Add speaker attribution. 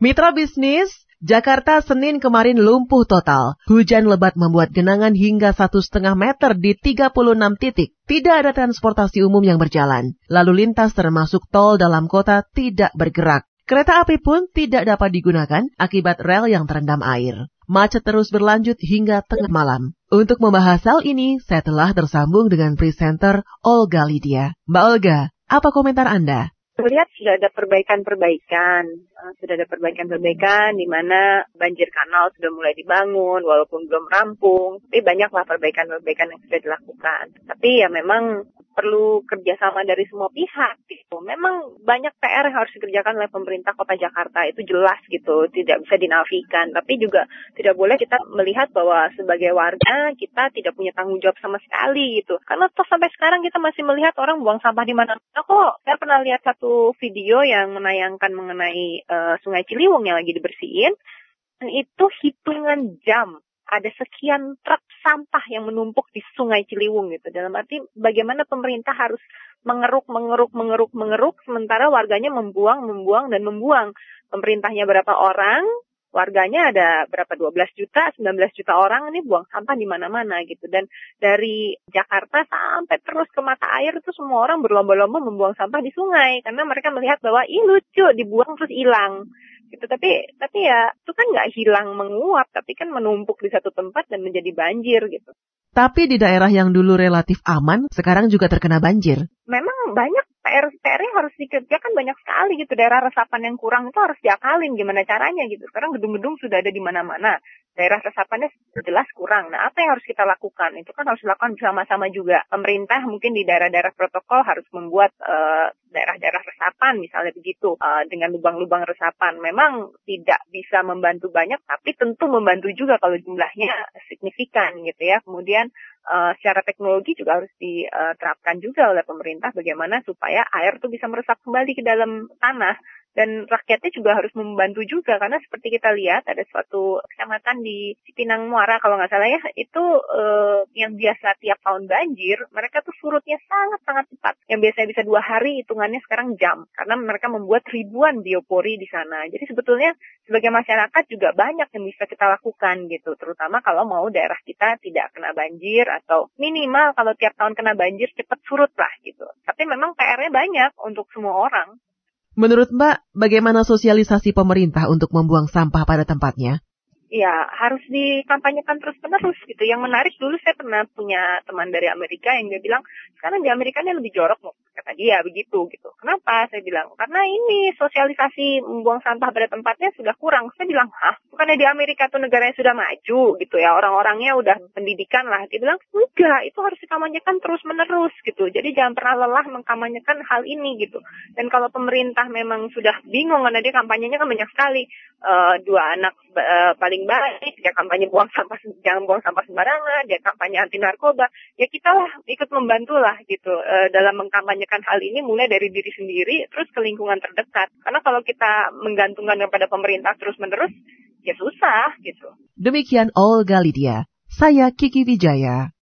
Speaker 1: Mitra bisnis, Jakarta Senin kemarin lumpuh total. Hujan lebat membuat genangan hingga satu setengah meter di 36 titik. Tidak ada transportasi umum yang berjalan. Lalu lintas termasuk tol dalam kota tidak bergerak. Kereta api pun tidak dapat digunakan akibat rel yang terendam air. Macet terus berlanjut hingga tengah malam. Untuk membahas hal ini, saya telah tersambung dengan presenter Olga Lydia. Mbak Olga, apa komentar Anda?
Speaker 2: Melihat sudah ada perbaikan-perbaikan, eh, sudah ada perbaikan-perbaikan di mana banjir kanal sudah mulai dibangun walaupun belum rampung, tapi banyaklah perbaikan-perbaikan yang sudah dilakukan. Tapi ya memang perlu kerjasama dari semua pihak gitu. Memang banyak PR yang harus dikerjakan oleh pemerintah kota Jakarta itu jelas gitu, tidak bisa dinafikan. Tapi juga tidak boleh kita melihat bahwa sebagai warga kita tidak punya tanggung jawab sama sekali gitu. Karena toh sampai sekarang kita masih melihat orang buang sampah di mana-mana kok. Saya pernah lihat satu video yang menayangkan mengenai uh, Sungai Ciliwung yang lagi dibersihin. Dan itu hitungan jam ada sekian truk sampah yang menumpuk di Sungai Ciliwung gitu. Dalam arti bagaimana pemerintah harus mengeruk, mengeruk, mengeruk, mengeruk, sementara warganya membuang, membuang, dan membuang. Pemerintahnya berapa orang, warganya ada berapa 12 juta, 19 juta orang ini buang sampah di mana-mana gitu. Dan dari Jakarta sampai terus ke mata air itu semua orang berlomba-lomba membuang sampah di sungai karena mereka melihat bahwa ih lucu dibuang terus hilang gitu. Tapi tapi ya itu kan nggak hilang menguap tapi kan menumpuk di satu tempat dan menjadi banjir gitu.
Speaker 1: Tapi di daerah yang dulu relatif aman sekarang juga terkena banjir.
Speaker 2: Memang banyak PR PR yang harus dikerjakan banyak sekali gitu daerah resapan yang kurang itu harus diakalin gimana caranya gitu sekarang gedung-gedung sudah ada di mana-mana daerah resapannya jelas kurang. Nah, apa yang harus kita lakukan? Itu kan harus dilakukan bersama-sama juga. Pemerintah mungkin di daerah-daerah protokol harus membuat uh, daerah-daerah resapan, misalnya begitu, uh, dengan lubang-lubang resapan. Memang tidak bisa membantu banyak, tapi tentu membantu juga kalau jumlahnya signifikan gitu ya. Kemudian uh, secara teknologi juga harus diterapkan juga oleh pemerintah bagaimana supaya air itu bisa meresap kembali ke dalam tanah dan rakyatnya juga harus membantu juga karena seperti kita lihat ada suatu kecamatan di Cipinang Muara kalau nggak salah ya itu eh, yang biasa tiap tahun banjir mereka tuh surutnya sangat sangat cepat. Yang biasanya bisa dua hari hitungannya sekarang jam karena mereka membuat ribuan biopori di sana. Jadi sebetulnya sebagai masyarakat juga banyak yang bisa kita lakukan gitu terutama kalau mau daerah kita tidak kena banjir atau minimal kalau tiap tahun kena banjir cepat surut lah gitu. Tapi memang PR-nya banyak untuk semua orang
Speaker 1: Menurut Mbak, bagaimana sosialisasi pemerintah untuk membuang sampah pada tempatnya?
Speaker 2: Ya, harus dikampanyekan terus-menerus gitu. Yang menarik dulu saya pernah punya teman dari Amerika yang dia bilang, sekarang di Amerika ini lebih jorok loh, kata dia begitu gitu. Kenapa? Saya bilang, karena ini sosialisasi membuang sampah pada tempatnya sudah kurang. Saya bilang, hah? Bukannya di Amerika tuh negara yang sudah maju gitu ya, orang-orangnya udah pendidikan lah. Dia bilang, enggak, itu harus dikampanyekan terus-menerus gitu. Jadi jangan pernah lelah mengkampanyekan hal ini gitu. Dan kalau pemerintah memang sudah bingung karena dia kampanyenya kan banyak sekali. Uh, dua anak uh, paling paling baik, dia kampanye buang sampah jangan buang sampah sembarangan, dia kampanye anti narkoba, ya kita lah ikut membantu lah gitu e, dalam mengkampanyekan hal ini mulai dari diri sendiri terus ke lingkungan terdekat. Karena kalau kita menggantungkan kepada pemerintah terus menerus, ya susah gitu.
Speaker 1: Demikian Olga Lydia, saya Kiki Wijaya.